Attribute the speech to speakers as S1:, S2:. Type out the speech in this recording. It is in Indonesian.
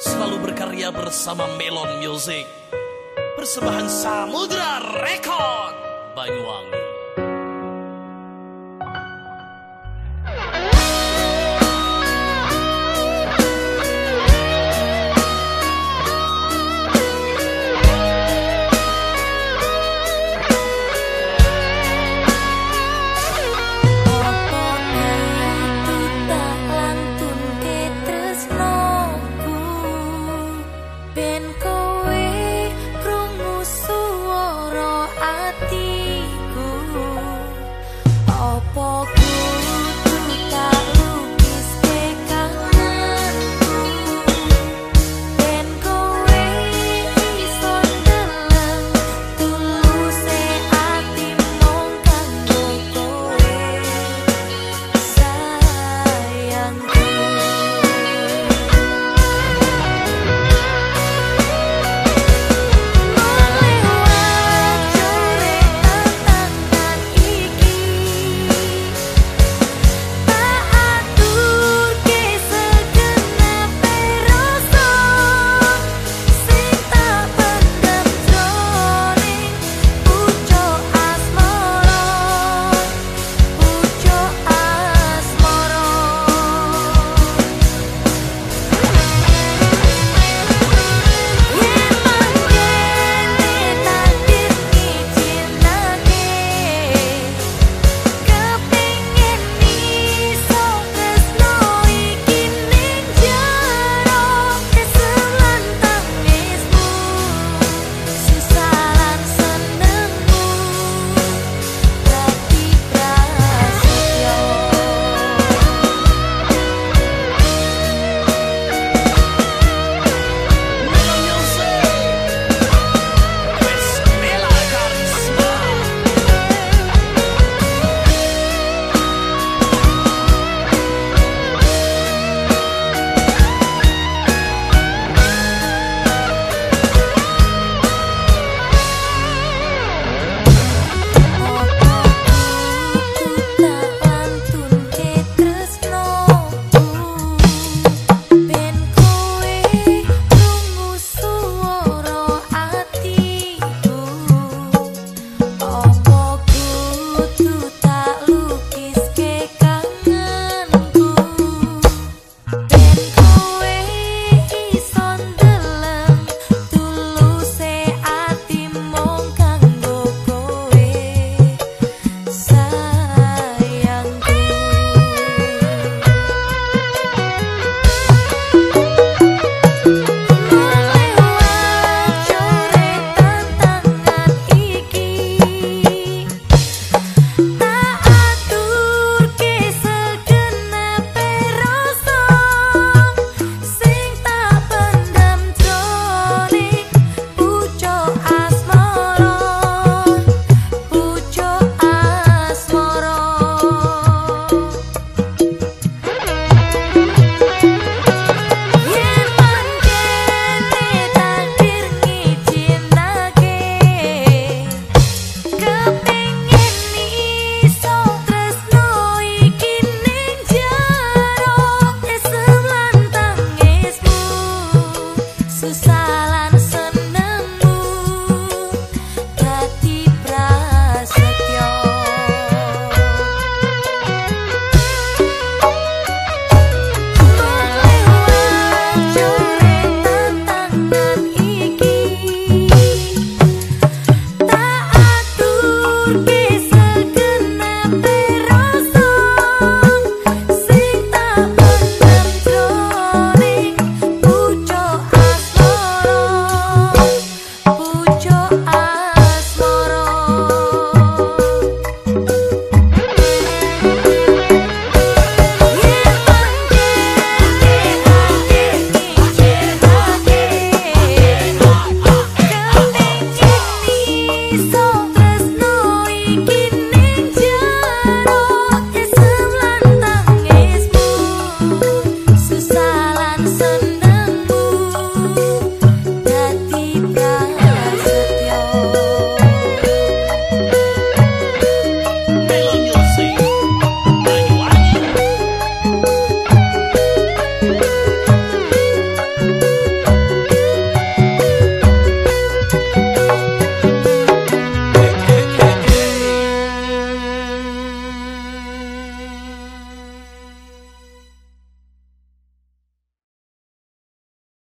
S1: selalu berkarya bersama Melon Music. Persembahan Samudra Record. susah lah